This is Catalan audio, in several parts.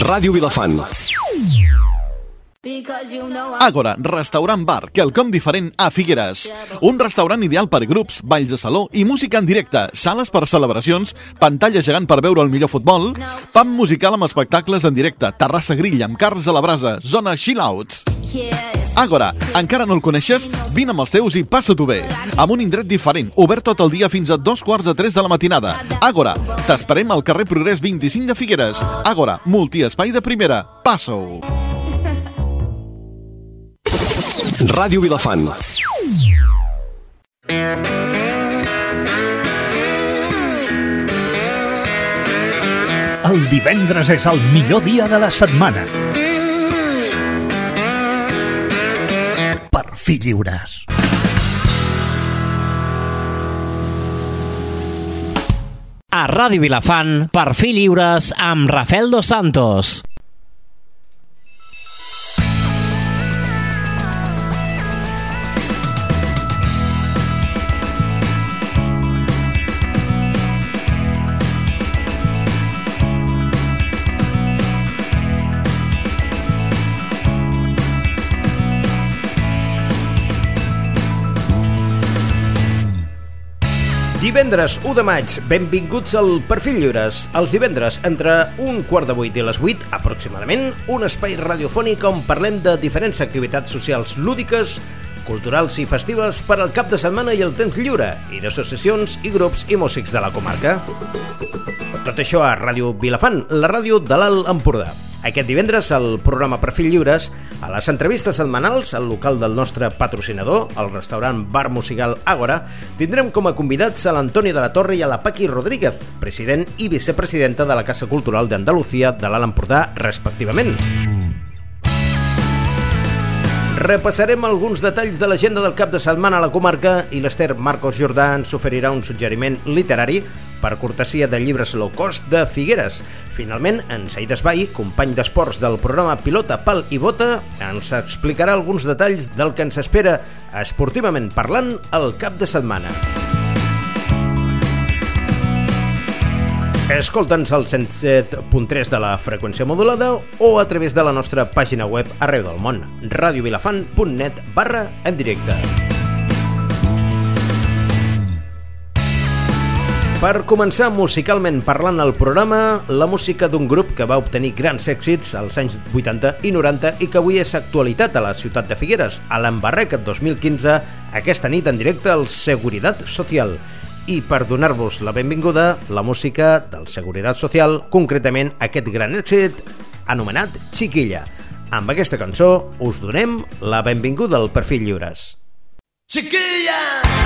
Ràdio Vilafant. Àgora, restaurant bar, quelcom diferent a Figueres. Un restaurant ideal per grups, balls de saló i música en directe, sales per celebracions, pantalla gegant per veure el millor futbol, pam musical amb espectacles en directe, terrassa grill amb cars a la brasa, zona chill-outs. Àgora, encara no el coneixes? Vine amb els teus i passa-t'ho bé. Amb un indret diferent, obert tot el dia fins a dos quarts de tres de la matinada. Àgora, t'esperem al carrer Progrés 25 de Figueres. Àgora, multiespai de primera. Passa-ho. Ràdio Vilafant. El divendres és el millor dia de la setmana. Per fi lliures. A Ràdio Vilafant, per fi lliures amb Rafael Dos Santos. Divendres 1 de maig, benvinguts al Perfil Lliures. Els divendres, entre un quart de vuit i les 8, aproximadament, un espai radiofònic on parlem de diferents activitats socials lúdiques, culturals i festives per al cap de setmana i el temps lliure, i d'associacions i grups i músics de la comarca. Tot això a Ràdio Vilafant, la ràdio de l'Alt Empordà. Aquest divendres, al programa Perfil Lliures, a les entrevistes setmanals al local del nostre patrocinador, el restaurant Bar Musical Àgora, tindrem com a convidats a l'Antoni de la Torre i a la Paqui Rodríguez, president i vicepresidenta de la Casa Cultural d'Andalucía de l'Alt Empordà, respectivament. Repassarem alguns detalls de l'agenda del cap de setmana a la comarca i l'Ester Marcos Jordà ens oferirà un suggeriment literari per cortesia de llibres low cost de Figueres. Finalment, en Said Esbai, company d'esports del programa Pilota, Pal i Bota, ens explicarà alguns detalls del que ens espera esportivament parlant el cap de setmana. Escolta'ns al 107.3 de la freqüència modulada o a través de la nostra pàgina web arreu del món, radiovilafant.net barra en directe. Per començar musicalment parlant el programa, la música d'un grup que va obtenir grans èxits als anys 80 i 90 i que avui és actualitat a la ciutat de Figueres, a l'Embarrec 2015, aquesta nit en directe al Seguridad Social. I per donar-vos la benvinguda, la música del Seguridad Social, concretament aquest gran èxit anomenat Chiquilla. Amb aquesta cançó us donem la benvinguda al Perfil Lliures. Chiquilla! Por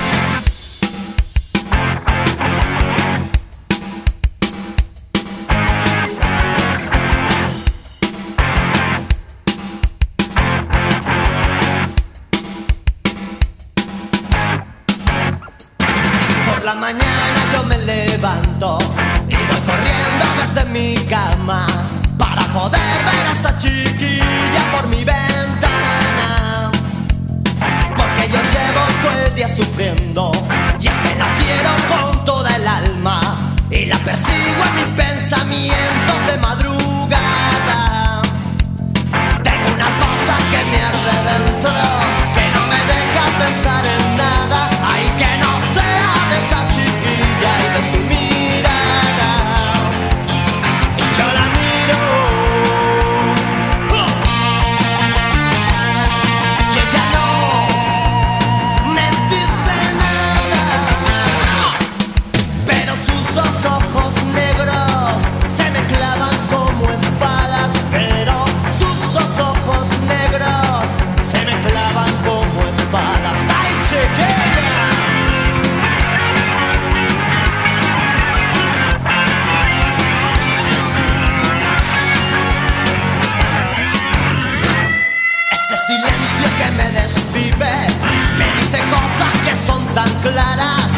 la mañana yo me levanto y voy corriendo desde mi cama para poder ver a esa chiquilla por mi ventana. Porque yo llevo todo el día sufriendo y es que la quiero con toda el alma y la persigo en mis pensamientos de madrugada. Tengo una cosa que me arde dentro, que no me deja pensar en tan claras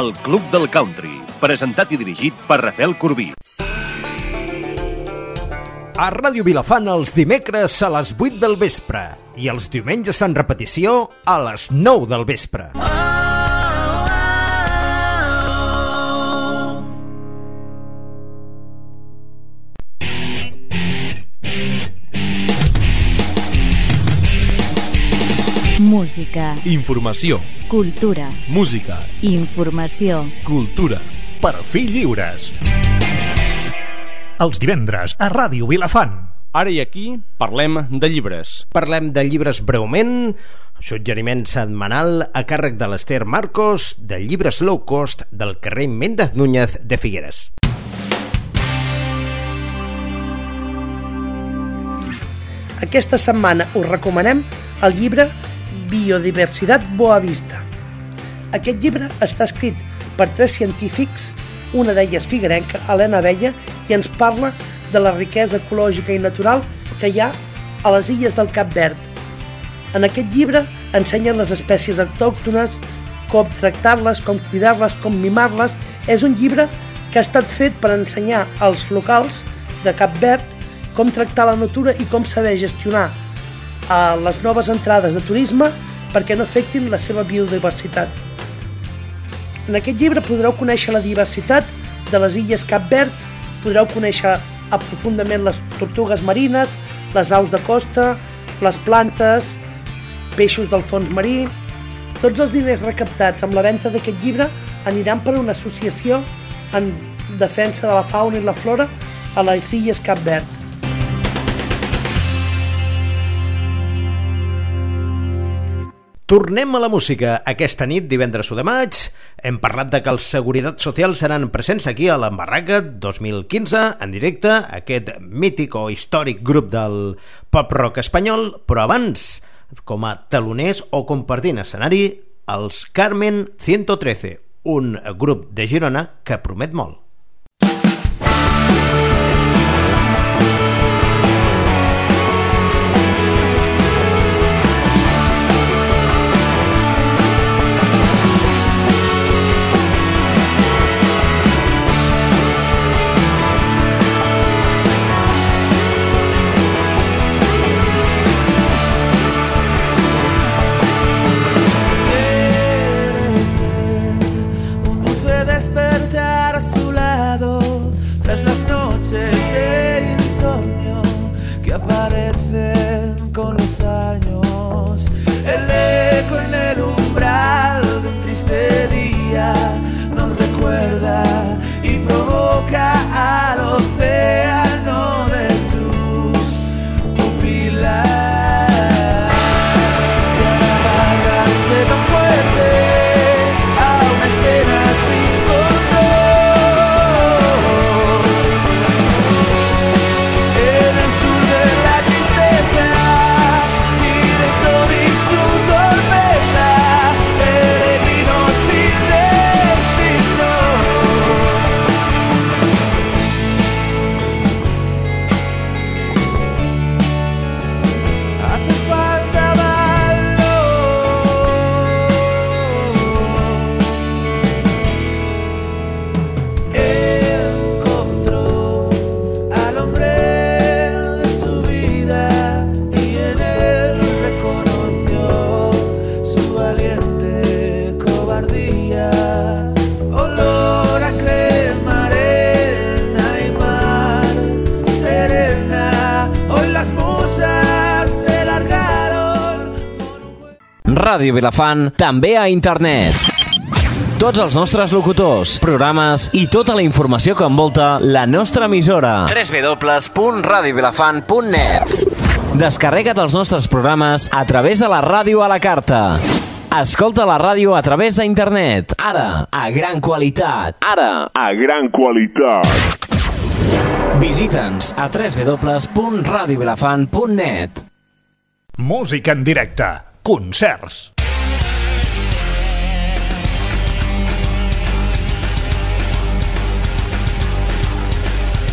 El Club del Country, presentat i dirigit per Rafael Corbí. A Ràdio Vilafant els dimecres a les 8 del vespre i els diumenges en repetició a les 9 del vespre. Música, Informació, cultura, música, informació. cultura. Per fi lliures. Els divendres a Ràdio Vilafant. Ara i aquí parlem de llibres. Parlem de llibres breument, suggeriment setmanal a càrrec de l'Ester Marcos, de llibres low cost del carrer Méndez Núñez de Figueres. Aquesta setmana us recomanem el llibre Biodiversitat Boa Vista. Aquest llibre està escrit per tres científics, una d'elles figuerenca, Helena Vella, i ens parla de la riquesa ecològica i natural que hi ha a les illes del Cap Verd. En aquest llibre ensenyen les espècies autòctones, com tractar-les, com cuidar-les, com mimar-les. És un llibre que ha estat fet per ensenyar als locals de Cap Verd com tractar la natura i com saber gestionar eh, les noves entrades de turisme perquè no afectin la seva biodiversitat. En aquest llibre podreu conèixer la diversitat de les illes Cap Verd, podreu conèixer aprofundament les tortugues marines, les aus de costa, les plantes, peixos del fons marí... Tots els diners recaptats amb la venda d'aquest llibre aniran per a una associació en defensa de la fauna i la flora a les illes Cap Verd. Tornem a la música. Aquesta nit, divendres 1 de maig, hem parlat de que els Seguretat Social seran presents aquí a l'Embarraca 2015, en directe, aquest mític o històric grup del pop-rock espanyol, però abans, com a taloners o compartint escenari, els Carmen 113, un grup de Girona que promet molt. Ràdio Vilafant, també a internet. Tots els nostres locutors, programes i tota la informació que envolta la nostra emissora. www.radiovilafant.net Descarrega't els nostres programes a través de la ràdio a la carta. Escolta la ràdio a través d'internet. Ara, a gran qualitat. Ara, a gran qualitat. Visita'ns a www.radiovilafant.net Música en directe. Concerts.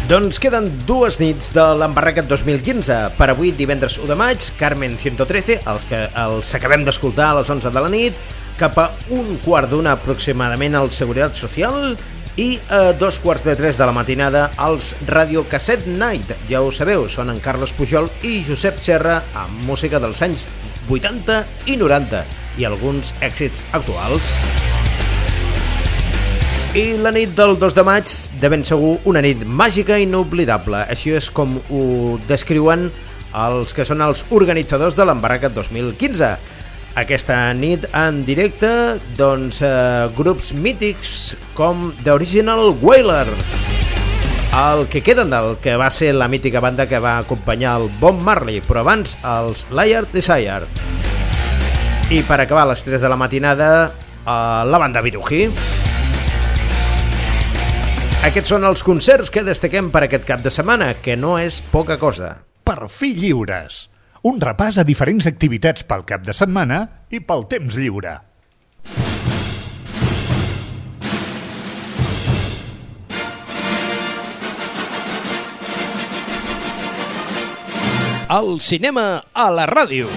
Doncs queden dues nits de l'Embarracat 2015. Per avui, divendres 1 de maig, Carmen 113, els que els acabem d'escoltar a les 11 de la nit, cap a un quart d'una aproximadament al Seguretat Social i a dos quarts de tres de la matinada als Radio Cassette Night. Ja ho sabeu, són en Carles Pujol i Josep Serra amb música dels anys 80 i 90 i alguns èxits actuals. I la nit del 2 de maig, de ben segur, una nit màgica i inoblidable. Així és com ho descriuen els que són els organitzadors de l'Embarracat 2015. Aquesta nit en directe, doncs, eh, grups mítics com The Original Wailer, el que queden del que va ser la mítica banda que va acompanyar el Bob Marley, però abans els Liar Desire. I per acabar a les 3 de la matinada, eh, la banda Viruji. Aquests són els concerts que destaquem per aquest cap de setmana, que no és poca cosa. Per fi lliures. Un repàs a diferents activitats pel cap de setmana i pel temps lliure. El cinema a la ràdio.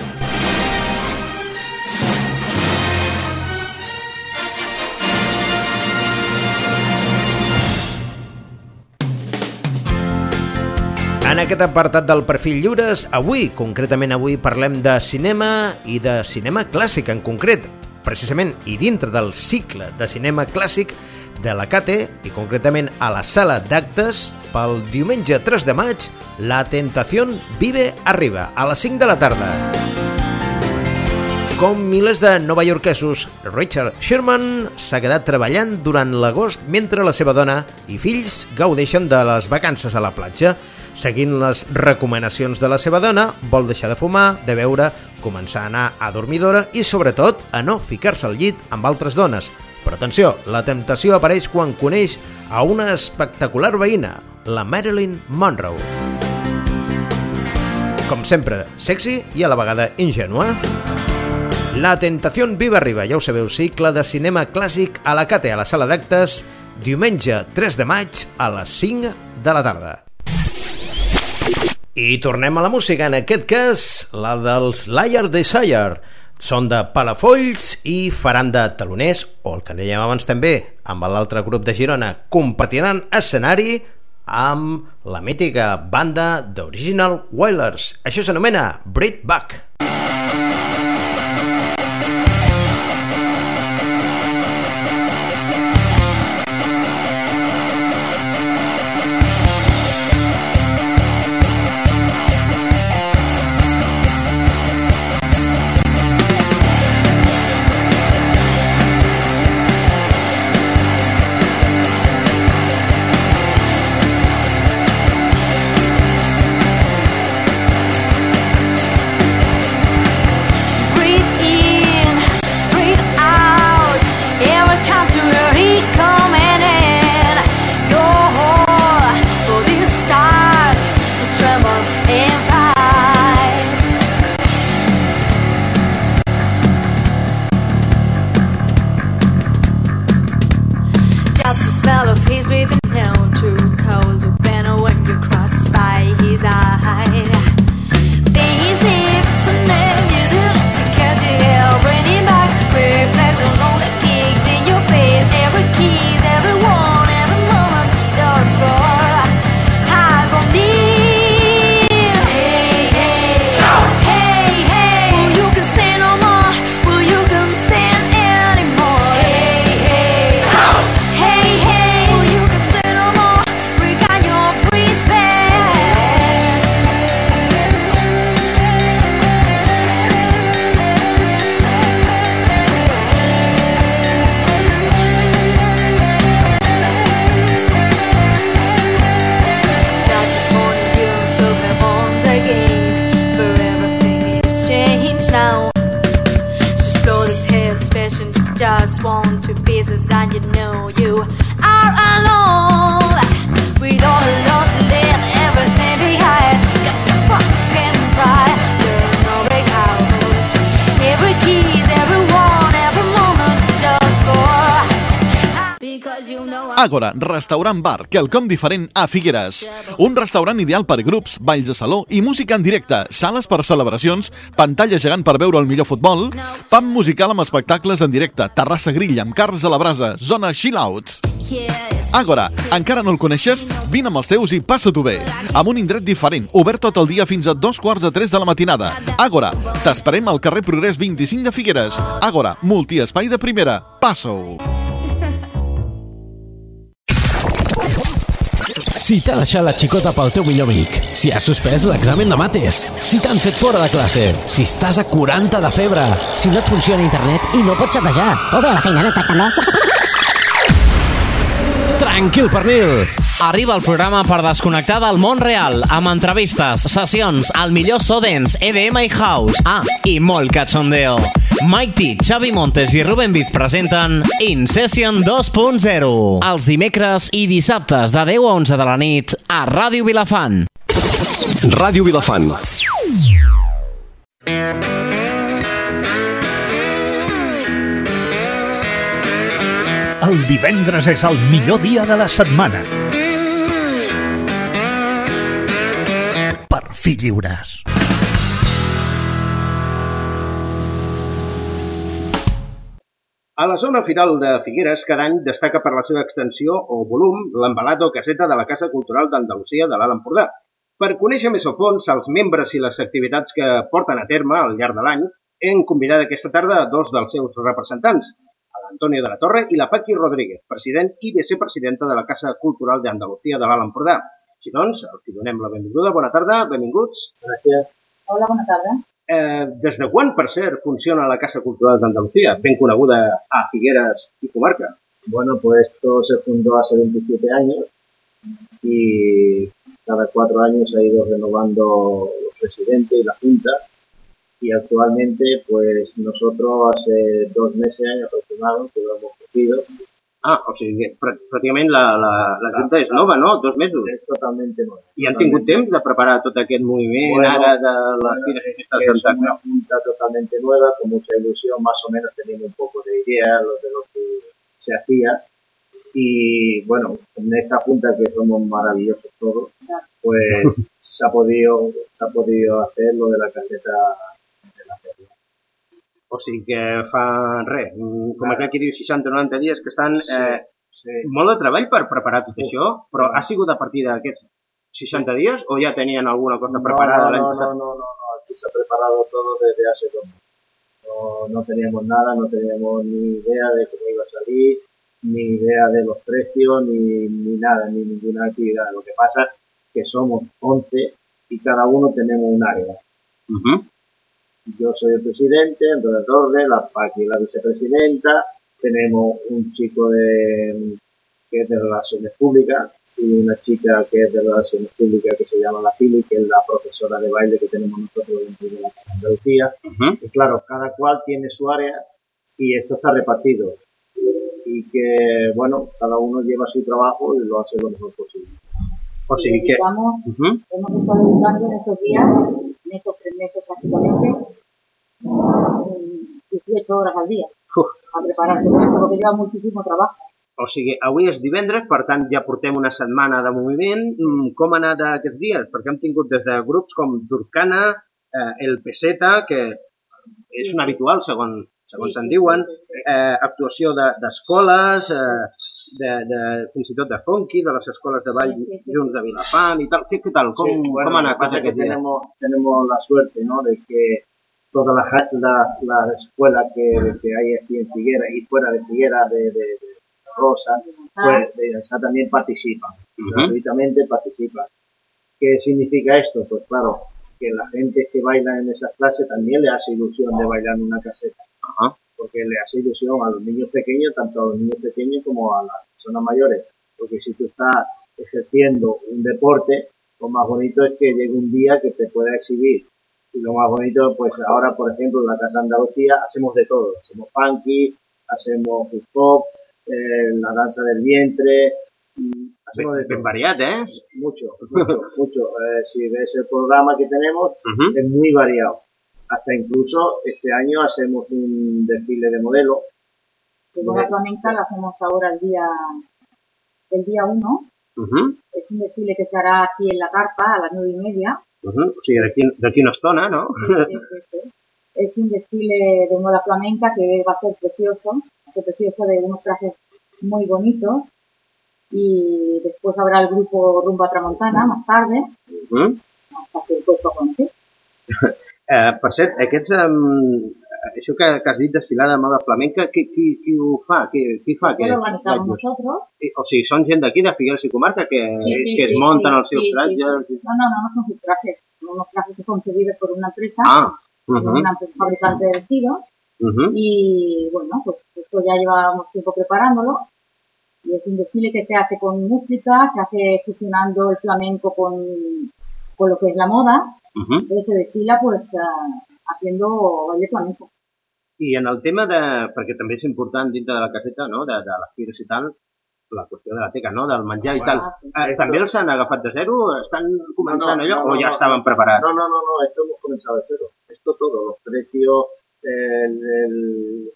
En aquest apartat del perfil lliures, avui, concretament avui, parlem de cinema i de cinema clàssic en concret, precisament i dintre del cicle de cinema clàssic de la CATE i concretament a la sala d'actes pel diumenge 3 de maig La Tentación Vive Arriba a les 5 de la tarda. Com milers de novaiorquesos, Richard Sherman s'ha quedat treballant durant l'agost mentre la seva dona i fills gaudeixen de les vacances a la platja. Seguint les recomanacions de la seva dona, vol deixar de fumar, de beure, començar a anar a dormidora i, sobretot, a no ficar-se al llit amb altres dones. Però atenció, la temptació apareix quan coneix a una espectacular veïna, la Marilyn Monroe. Com sempre, sexy i a la vegada ingenua. La Tentación Viva Arriba, ja ho sabeu, cicle de cinema clàssic a la Cate, a la sala d'actes, diumenge 3 de maig a les 5 de la tarda. I tornem a la música, en aquest cas, la dels Liar Desire. Són de Palafolls i faran de taloners, o el que dèiem abans també, amb l'altre grup de Girona, compartiran escenari amb la mítica banda d'Original Wailers. Això s'anomena Brit Back. smell of his breathing down. Àgora, restaurant bar, quelcom diferent a Figueres. Un restaurant ideal per grups, balls de saló i música en directe, sales per celebracions, pantalla gegant per veure el millor futbol, pub musical amb espectacles en directe, terrassa grill amb cars a la brasa, zona chill-outs. Àgora, encara no el coneixes? Vine amb els teus i passa-t'ho bé. Amb un indret diferent, obert tot el dia fins a dos quarts de tres de la matinada. Àgora, t'esperem al carrer Progrés 25 de Figueres. Àgora, multiespai de primera. Passa-ho. Si t'ha deixat la xicota pel teu millor amic, si has suspès l'examen de mates, si t'han fet fora de classe, si estàs a 40 de febre, Si no et funciona internet i no pots xatejar. O bé la feina no et tracten bé. Tranquil, pernil! Arriba el programa per desconnectar del món real, amb entrevistes, sessions, el millor so dance, EDM i house. Ah, i molt cachondeo. Mike T, Xavi Montes i Ruben Viz presenten In Session 2.0. Els dimecres i dissabtes de 10 a 11 de la nit a Ràdio Vilafant. Ràdio Vilafant. El divendres és el millor dia de la setmana. Per fi lliures. A la zona final de Figueres, cada any destaca per la seva extensió o volum l'embalat o caseta de la Casa Cultural d'Andalusia de l'Alt Empordà. Per conèixer més a fons els membres i les activitats que porten a terme al llarg de l'any, hem convidat aquesta tarda a dos dels seus representants, a l'Antonio de la Torre i la Paqui Rodríguez, president i vicepresidenta de la Casa Cultural d'Andalusia de l'Alt Empordà. Així doncs, els hi donem la benvinguda. Bona tarda, benvinguts. Gràcies. Hola, bona tarda. Eh, des de quan, per cert, funciona la Casa Cultural d'Andalucía, ben coneguda a Figueres y comarca? Bueno, pues esto se fundó hace 27 años y cada cuatro años ha ido renovando los presidentes y la junta y actualmente pues nosotros hace dos meses aproximadamente que lo hemos cogido. Ah, o sigui, que prà- pràcticament la, la, la Junta és nova, no? Dos mesos. És totalmente nueva. I han tingut temps de preparar tot aquest moviment Bueno, ara de les fires festes es d'Antac? una junta totalmente nueva, con mucha ilusión, más o menos teniendo un poco de idea lo de lo que se hacía. Y bueno, en esta junta que somos maravillosos todos, pues se ha podido, se ha podido hacer lo de la caseta de. O sigui que fa res, com aquell que diu 60 o 90 dies que estan eh, molt de treball per preparar tot això, però ha sigut a partir d'aquests 60 dies o ja tenien alguna cosa preparada no, l'any no, passat? no, no, no, aquí se ha preparado todo desde hace dos. No, no teníamos nada, no teníamos ni idea de cómo iba a salir, ni idea de los precios, ni, ni nada, ni ninguna actividad. Lo que pasa es que somos 11 y cada uno tenemos un área. Yo soy el presidente, Antonio Torres, la Paqui la vicepresidenta, tenemos un chico de, que es de Relaciones Públicas y una chica que es de Relaciones Públicas que se llama la Fili, que es la profesora de baile que tenemos nosotros dentro de la Casa Andalucía. Y claro, cada cual tiene su área y esto está repartido. Y que, bueno, cada uno lleva su trabajo y lo hace lo mejor posible. O sigui que... Estamos, Ujú. hemos estado educando en estos días, en estos tres meses prácticamente, 18 horas al día a prepararse porque lleva muchísimo trabajo. O sigui, avui és divendres, per tant ja portem una setmana de moviment. Mm, Com ha anat aquests dies? Perquè hem tingut des de grups com Durcana, eh, el Peseta, que és un habitual, segons, segons se'n diuen, eh, actuació de- d'escoles, eh, de, de, fins i tot de funky, de les escoles de ball junts de Vilafant i tal. Què, què tal? Com, Sí, bueno, com ha anat aquests dies? tenemos, tenemos la suerte ¿no? de que todas las la, la escuelas que, que hay aquí en Figuera y fuera de Figuera, de, de, de Rosa, pues de esa también participan, Ujú. gratuitamente participan. ¿Qué significa esto? Pues claro, que la gente que baila en esas clases también le hace ilusión de bailar en una caseta. Porque le hace ilusión a los niños pequeños, tanto a los niños pequeños como a las personas mayores. Porque si tú estás ejerciendo un deporte, lo más bonito es que llegue un día que te pueda exhibir. Y lo más bonito, pues ahora, por ejemplo, en la Casa Andalucía hacemos de todo. Hacemos funky, hacemos hip hop, eh, la danza del vientre, mm, hacemos de todo. variat, eh? Mucho, mucho, mucho. Eh, si ves el programa que tenemos, es muy variado. Hasta incluso este año hacemos un desfile de modelos. Que con la flamenca la hacemos ahora el día el día 1. Uh Es un desfile que se hará aquí en la carpa a las nueve y media. -huh. O sigui, d'aquí d'aquí una estona, no? Sí, sí, sí. Es un desfile de moda flamenca que va a ser precioso, va a ser precioso de unos trajes muy bonitos. Y después habrá el grupo Rumba Tramontana más tarde, Uh -huh. hasta que el cuerpo eh, per cert, aquests, um, això que, que has dit desfilada de moda flamenca, qui, qui, qui ho fa? Qui, qui fa? Organizamos nosotros. O sigui, són gent d'aquí, de Figueres i Comarca, que, Sí, sí, que es sí, munten sí, els seus sí, trajes... sí. No, no, no, no son sus trajes. Son unos trajes que son cedidos por una empresa, Ah, uh por una empresa fabricante de vestidos. -huh. Y bueno, pues esto ya llevábamos tiempo preparándolo. Y es un desfile que se hace con música, se hace fusionando el flamenco con, con lo que es la moda. Uh -huh. Se desfila pues haciendo baile flamenco. I en el tema de... perquè també és important dintre de la caseta, no?, de, de les fires i tal, la qüestió de la teca, no?, del menjar i tal. Eh, també els han agafat de zero? Estan començant No, no, allò no, o no, ja no. estaven preparats? No, no, no, no, esto hemos comenzado de cero. Esto todo, los precios, el, el,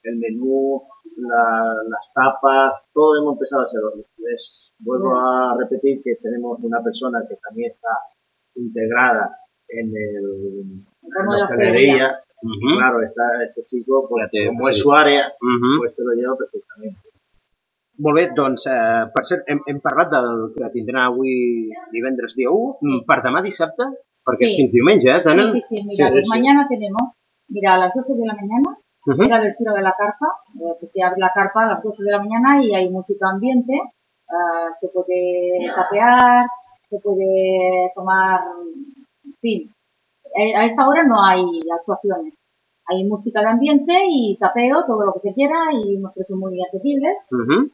el menú, la, las tapas, todo hemos empezado a cero. Les vuelvo a repetir que tenemos una persona que también está integrada en el la hostelería. hostelería. Claro, está este chico, pues, té como es facilitat. su área, pues te lo lleva perfectamente. Molt bé, doncs, eh, per cert, hem, hem parlat del que tindrà avui divendres dia 1, mm, per demà dissabte, perquè Sí. fins diumenge, eh? Tenen... Sí, sí, sí, mira, pues mañana tenemos, mira, a las 12 de la mañana Ujú. es la abertura de la carpa, eh, que se abre la carpa a las 12 de la mañana y hay música ambiente, ah, se puede tapear, se puede tomar, en fin, a esa hora no hay actuaciones. Hay música de ambiente y tapeo, todo lo que se quiera y unos precios muy accesibles.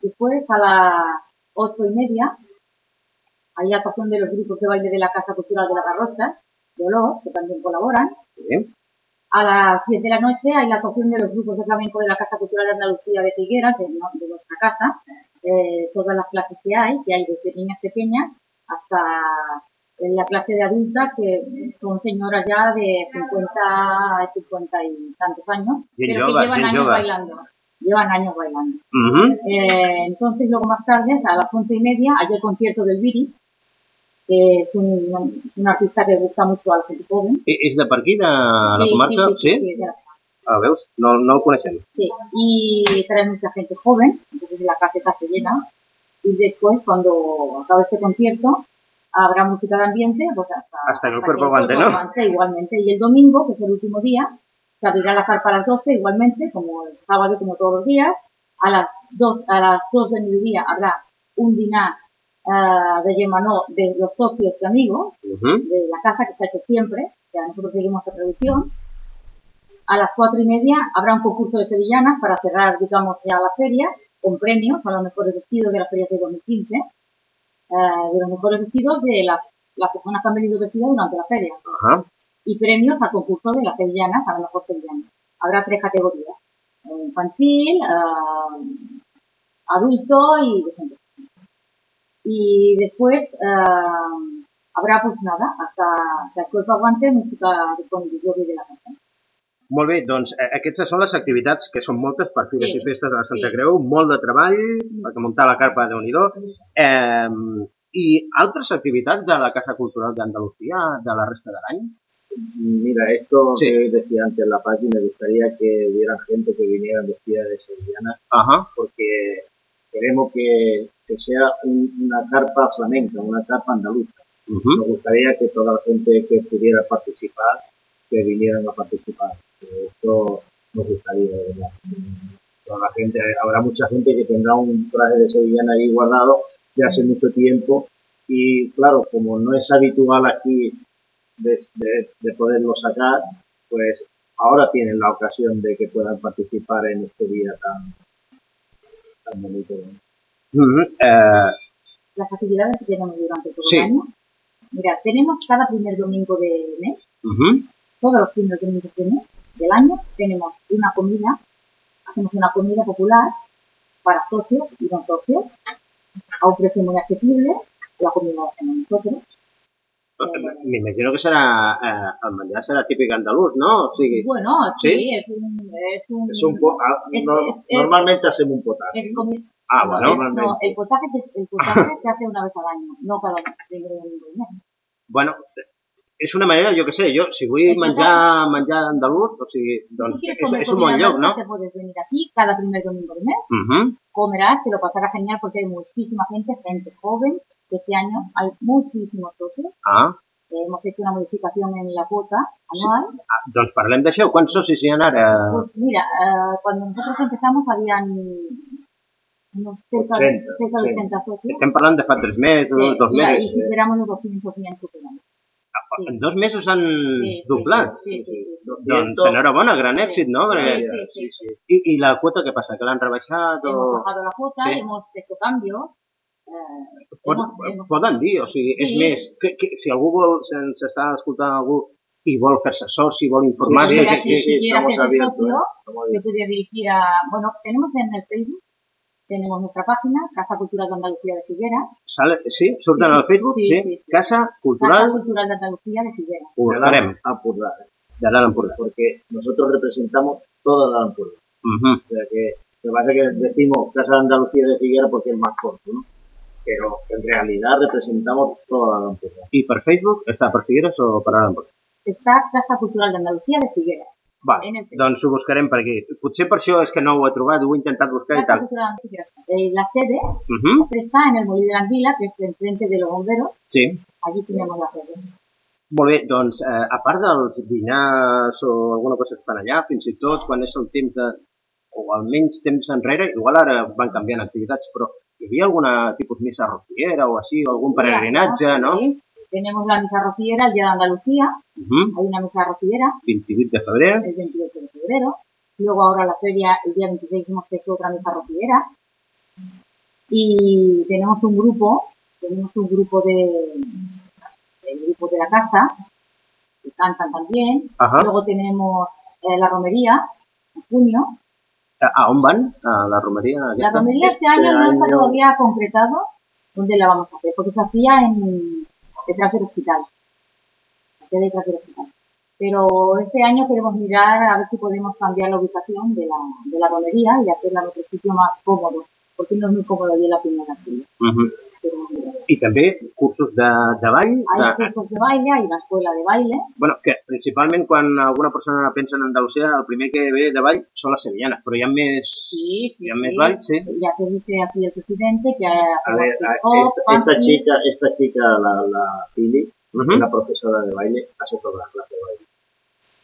Después, a las ocho y media, hay actuación de los grupos de baile de la Casa Cultural de la Garrocha, de Olor, que también colaboran. Sí. A las 10 de la noche hay la actuación de los grupos de flamenco de la Casa Cultural de Andalucía de Figueras, de, de nuestra casa. Eh, todas las clases que hay, que hay desde niñas pequeñas hasta en la clase de adultas, que son señoras ya de 50, 50 y tantos años, Bien pero yoga, que llevan años yoga. bailando. Llevan años bailando. Eh, entonces, luego más tarde, a las once y media, hay el concierto del Viri, que es un, un artista que gusta mucho a la gente joven. I- És de aquí, la Sí, comarca? sí, sí, sí, de Ah, veus? No, no coneixem. sí. Y trae mucha gente joven, entonces la caseta se llena. Y después, cuando acabe este concierto, habrá música de ambiente, pues hasta, Hasta que el cuerpo aguante, ¿no? igualmente. Y el domingo, que es el último día, se abrirá la carpa a las 12 igualmente, como el sábado como todos los días. A las 2, a las 2 del mediodía habrá un dinar ah, de Yemanó de los socios y amigos de la casa que se ha hecho siempre, que nosotros seguimos esta tradición. A las cuatro y media habrá un concurso de sevillanas para cerrar, digamos, ya la feria, con premios a los mejores vestidos de la feria de 2015, eh, de los mejores vestidos de las, las personas que han venido vestidas durante la feria, Ajá. y premios al concurso de las sevillanas, a la mejor sevillana. Habrá tres categorías, eh, infantil, eh, adulto y decente. Y después eh, habrá pues nada, hasta que el cuerpo aguante música disponible yo de la casa. Molt bé, doncs eh, aquestes són les activitats que són moltes per fires Sí, i festes de la Santa sí. Creu, molt de treball, perquè muntar la carpa de nhi eh, I altres activitats de la Casa Cultural d'Andalucía, de la resta de l'any? Mira, esto que decía antes la página, me gustaría que vieran gente que vinieran vestida de sevillana, Ajá. porque queremos que, que sea un- una carpa flamenca, una carpa andaluza. Nos gustaría que toda la gente que pudiera participar, que vinieran a participar. Esto nos gustaría, de verdad. Toda la gente, habrá mucha gente que tendrá un traje de sevillana ahí guardado de hace mucho tiempo y claro, como no es habitual aquí de, de- de poderlo sacar, pues ahora tienen la ocasión de que puedan participar en este día tan, tan bonito. ¿no? Eh, Las actividades que tenemos durante todo Sí. el año. Mira, tenemos cada primer domingo de mes, mhm. todos los primeros domingos de mes del año, tenemos una comida, hacemos una comida popular para socios y no socios, a un precio muy accesible, la comida la hacemos nosotros. M'imagino que serà, eh, el menjar serà típic andalús, no? Sigui, Bueno, sí, ¿Sí? es un... Es un, Es un ah, es- no- es- es- normalmente hacemos un potaje. Ah, No, bueno. el- no, el potaje, se- el potaje se hace una vez al año, no cada mes. Bueno, és una manera, jo que sé, jo, si vull menjar, menjar andalús, o sigui, Si doncs comer és un bon lloc, no? te puedes venir aquí cada primer domingo del mes, comerás, te lo pasarás genial porque hay muchísima gente, gente joven, que este año hay muchísimos socios. Ah, Eh, hemos hecho una modificación en la cuota anual. ah, doncs parlem d'això. Quants socis hi ha ara? Pues mira, eh, cuando nosotros empezamos habían unos cerca, de- 80, cerca de sí. 80 socios. Estem parlant de fa tres mesos, Sí, dos y, mesos. y superamos los 200 bien superamos. En dos mesos han Sí, doblat. Sí, sí, sí. Doncs enhorabona, gran èxit, no? Perquè... Sí, sí, sí. I, I la quota què passa? Que l'han rebaixat Hemos o...? bajado la cuota, Sí. hemos hecho cambios. eh, Pot, hemos- hemos- poden dir, o sigui, és Sí. més, que, que, si algú vol, se'ns està escoltant algú i vol fer-se soci, vol informar-se... Mira, que- si, que- si quieres estamos ser abiertos, socio, te puedes dirigir a... Bueno, tenemos en el Facebook, tenemos nuestra página, Casa Cultural de Andalucía de Figueras. Sale, sí? Sí, al Facebook? sí, Sí. sí, sí. Casa Casa Cultural Cultural de Andalucía de Figueras. ho buscarem. Ampurdá. De l'Alt Empordà. Porque nosotros representamos toda la Ampurdá. Mhm. O sea que, lo que pasa es que decimos Casa de Andalucía de Figuera porque es más corto, ¿no? Pero en realidad representamos toda la Ampurdá. I per Facebook està per Figueres o Alt Empordà? Está Casa Cultural de Andalucía de Figueras. Facebook. doncs ho buscarem per aquí. Potser per això és que no ho he trobat, ho he intentat buscar i Casa tal. Eh, la sede Mhm. siempre está en el Molí de la Anguila, que es enfrente de los bomberos. Sí. Allí tenemos la sede. Molt bé, doncs, eh, a part dels dinars o alguna cosa que fan allà, fins i tot quan és el temps de, o almenys temps enrere, igual ara van canviant activitats, però hi havia alguna tipus missa rociera o així, o algun peregrinatge, no? Sí. Tenemos la misa rociera el día de Andalucía. Hay una misa rociera 28 de febrer. el 28 de febrero. Luego ahora la feria, el día 26 hemos hecho otra misa rociera. Y tenemos un grupo, tenemos un grupo de, el grupo de la casa, que cantan también. Ajá. Luego tenemos eh, la romería, en junio. A, a on van? A la romeria? La romería este año no está todavía concretado dónde la vamos a hacer, porque se hacía en detrás del hospital. Detrás del hospital. Pero este año queremos mirar a ver si podemos cambiar la ubicación de la, de la romería y hacerla en otro sitio más cómodo, porque no es muy cómodo allí en la primera fila. Mhm. Queremos I també cursos de, de ball? Hay De, cursos de baile, hay una escuela de baile. bueno, que principalment quan alguna persona pensa en Andalusia, el primer que ve de ball són les sevillanes, però hi ha més, Sí, sí, hi ha més sí. balls, sí. Ya te dice aquí el presidente que ha A ver, a- esta, esta funky. chica, esta chica, la, la Pili, Ujú. la profesora de baile, hace todas las clases de baile.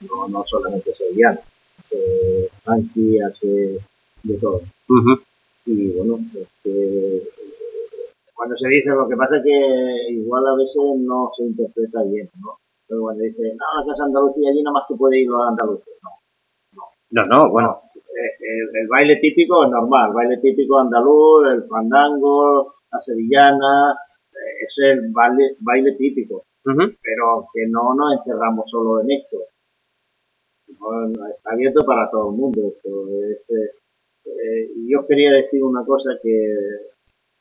No, no solamente sevillano, hace funky, hace de todo. Mhm. Y bueno, este, cuando se dice, lo que pasa es que igual a veces no se interpreta bien, ¿no? Pero cuando dice, no, la casa Andalucía, allí nada más que puede ir los andaluces. No, No, no, bueno, Eh, el, el baile típico es normal, el baile típico andaluz, el fandango, la sevillana, eh, es el baile, baile típico, pero que no nos encerramos solo en esto. No, no, está abierto para todo el mundo. Esto es, eh, yo quería decir una cosa que,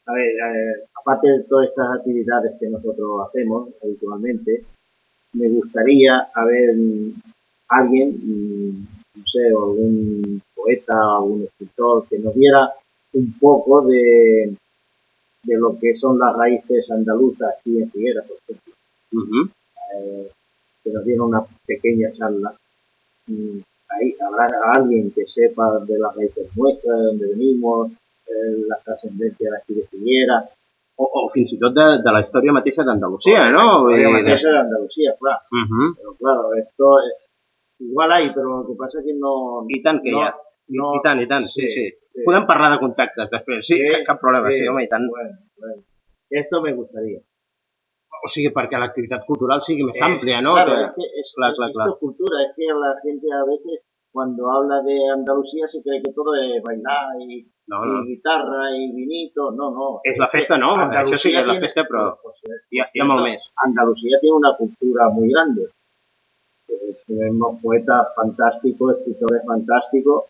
a ver, eh, aparte de todas estas actividades que nosotros hacemos habitualmente, me gustaría a ver alguien, mm, no sé, algún poeta algún escritor que nos diera un poco de, de lo que son las raíces andaluzas aquí en Figueras, por ejemplo. Eh, que nos diera una pequeña charla. Mm, Ahí habrá alguien que sepa de las raíces nuestras, de dónde venimos, eh, la trascendencia de aquí de Figueras. O, o fins i tot de, de la història mateixa d'Andalusia, no? Dir, de- mateixa de Andalucía, claro. Mhm. Pero claro, esto es, igual hay, pero lo que pasa es que no... I tant que no, hi ha. No- I tant, i tant, sí, sí. sí, sí. Podem parlar de contactes després, sí, cap, cap problema, sí, home, i tant. Bueno, bueno. Esto me gustaría. O sigui, perquè l'activitat cultural sigui més Eh, àmplia, no? Claro, Que- es que es, clar, clar, clar. cultura, es que la gente a veces cuando habla de Andalucía se cree que todo es bailar y, No, y no. guitarra y vinito, no, no. És la festa, no? Això sí que és la tiene- festa, però pues, eh, hi ha, hi ha molt més. Andalucía tiene una cultura muy grande. Eh, tenemos poetas fantásticos, escritores fantásticos.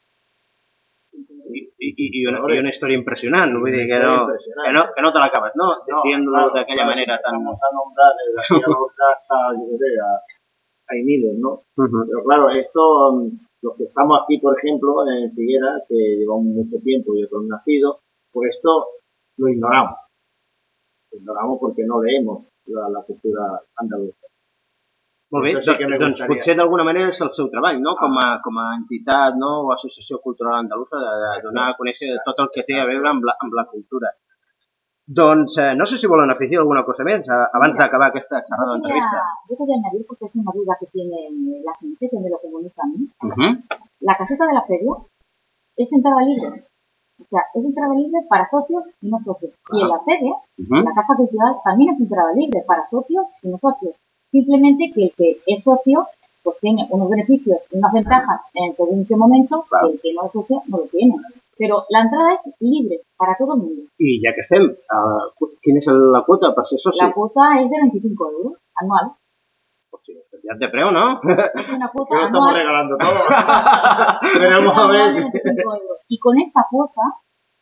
I, i, i, una, i una història impressionant, vull dir que no, que no, que no te l'acabes, no? Dient-lo claro, d'aquella claro, manera si tan... a nombrar desde hasta, yo sé, a- hay miles, ¿no? Ujú. Pero claro, esto, mm, los que estamos aquí, por ejemplo, en Figueras, que llevamos mucho tiempo y otros nacidos, Por esto lo ignoramos. Lo ignoramos porque no leemos la, la cultura andaluza. Molt bé, sí que me doncs gustaría. potser d'alguna manera és el seu treball, no? Com a, com a entitat no? o associació cultural andalusa de, de donar a conèixer tot el que té a veure amb la, amb la cultura. Doncs eh, no sé si volen afegir alguna cosa més abans d'acabar aquesta Yo d'entrevista. yo quería añadir, porque es una duda que tiene la gente, que me lo comunica a mí. La caseta de la feria es entrada libre. O sea, es entrada libre para socios y no socios. Y en la feria, la casa cultural también es entrada libre para socios y no socios. Simplemente que el que es socio pues tiene unos beneficios y unas ventajas en según qué momento que el que no es socio no lo tiene. Pero la entrada es libre para todo el mundo. I ja que estem, uh, quina és la quota per ser soci? La cuota es de 25 euros anual. O sigui, ja de preu, no? Es una cuota Que lo estamos anual. regalando todo. Veremos a ver anual si... de 25 euros. Y con esta cuota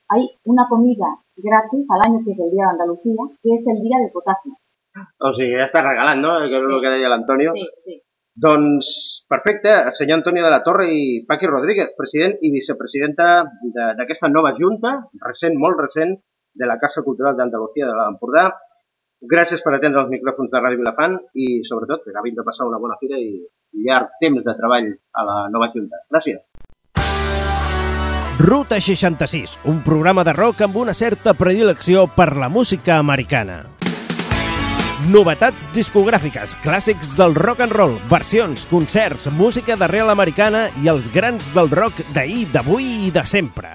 hay una comida gratis al año que es el Día de Andalucía, que es el Día del Potasio. O sigui, ja està regalant, no? Que és el que deia l'Antonio. Sí, sí. Doncs, perfecte, senyor Antonio de la Torre i Paqui Rodríguez, president i vicepresidenta de- d'aquesta nova junta, recent, molt recent, de la Casa Cultural d'Andalucía de l'Empordà. Gràcies per atendre els micròfons de Ràdio Vilafant i, sobretot, que acabin de passar una bona fira i llarg temps de treball a la nova junta. Gràcies. Ruta 66, un programa de rock amb una certa predilecció per la música americana. Novetats discogràfiques, clàssics del rock and roll, versions, concerts, música d'arrel americana i els grans del rock d'ahir, d'avui i de sempre.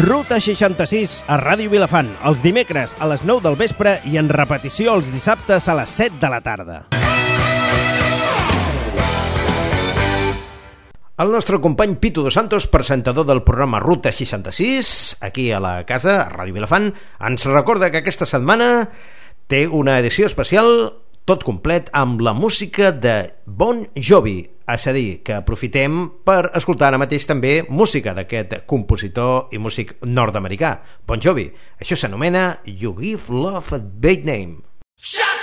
Ruta 66 a Ràdio Vilafant, els dimecres a les 9 del vespre i en repetició els dissabtes a les 7 de la tarda. El nostre company Pitu Dos Santos, presentador del programa Ruta 66, aquí a la casa, a Ràdio Vilafant, ens recorda que aquesta setmana té una edició especial tot complet amb la música de Bon Jovi. És a dir, que aprofitem per escoltar ara mateix també música d'aquest compositor i músic nord-americà, Bon Jovi. Això s'anomena You Give Love a Big Name. Shot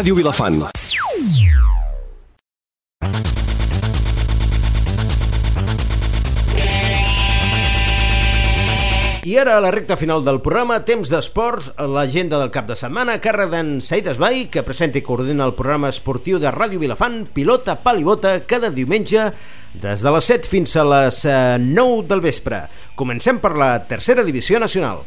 Ràdio Vilafant. I ara, a la recta final del programa, temps d'esports, l'agenda del cap de setmana, càrrec d'en Said Esbai, que presenta i coordina el programa esportiu de Ràdio Vilafant, pilota, pal i bota, cada diumenge, des de les 7 fins a les eh, 9 del vespre. Comencem per la tercera divisió nacional.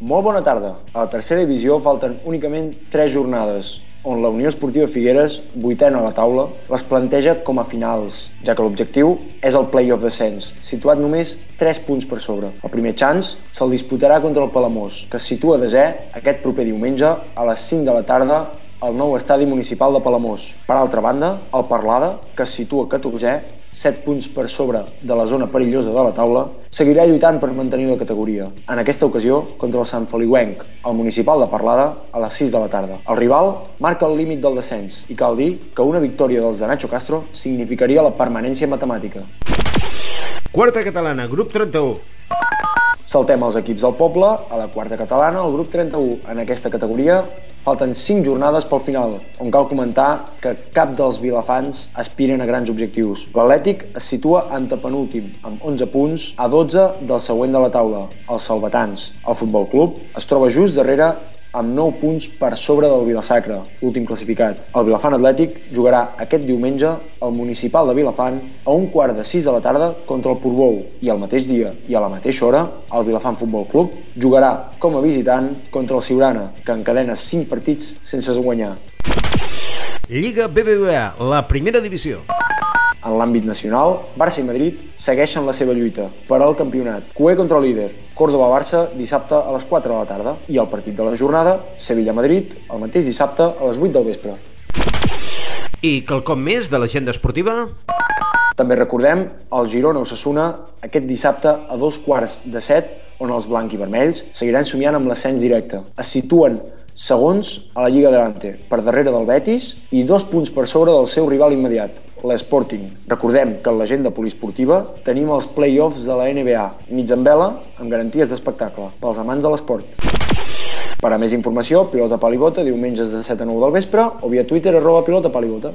Molt bona tarda. A la tercera divisió falten únicament 3 jornades, on la Unió Esportiva Figueres, vuitena a la taula, les planteja com a finals, ja que l'objectiu és el play-off descens, situat només 3 punts per sobre. El primer chance se'l disputarà contra el Palamós, que es situa desè aquest proper diumenge a les 5 de la tarda al nou estadi municipal de Palamós. Per altra banda, el Parlada, que es situa 14è, 7 punts per sobre de la zona perillosa de la taula, seguirà lluitant per mantenir la categoria. En aquesta ocasió, contra el Sant Feliuenc, el municipal de Parlada, a les 6 de la tarda. El rival marca el límit del descens i cal dir que una victòria dels de Nacho Castro significaria la permanència matemàtica. Quarta catalana, grup 31. Saltem els equips del poble a la quarta catalana, el grup 31. En aquesta categoria falten 5 jornades pel final, on cal comentar que cap dels vilafants aspiren a grans objectius. L'Atlètic es situa antepenúltim, amb 11 punts a 12 del següent de la taula, els Salvatans. El Futbol Club es troba just darrere amb 9 punts per sobre del Vilasacre, l'últim classificat. El Vilafant Atlètic jugarà aquest diumenge al Municipal de Vilafant a un quart de 6 de la tarda contra el Portbou i al mateix dia i a la mateixa hora el Vilafant Futbol Club jugarà com a visitant contra el Siurana, que encadena 5 partits sense guanyar. Lliga BBVA, la primera divisió. En l'àmbit nacional, Barça i Madrid segueixen la seva lluita per al campionat. Cué contra el líder, Córdoba-Barça dissabte a les 4 de la tarda i el partit de la jornada, Sevilla-Madrid, el mateix dissabte a les 8 del vespre. I quelcom més de l'agenda esportiva? També recordem el Girona-Ossassuna aquest dissabte a dos quarts de set on els blancs i vermells seguiran somiant amb l'ascens directe. Es situen segons a la Lliga Adelante, per darrere del Betis i dos punts per sobre del seu rival immediat, l'Sporting. Recordem que en l'agenda poliesportiva tenim els play-offs de la NBA, mig en vela, amb garanties d'espectacle, pels amants de l'esport. Per a més informació, Pilota Paligota, diumenges de 7 a 9 del vespre o via Twitter arroba Pilota Paligota.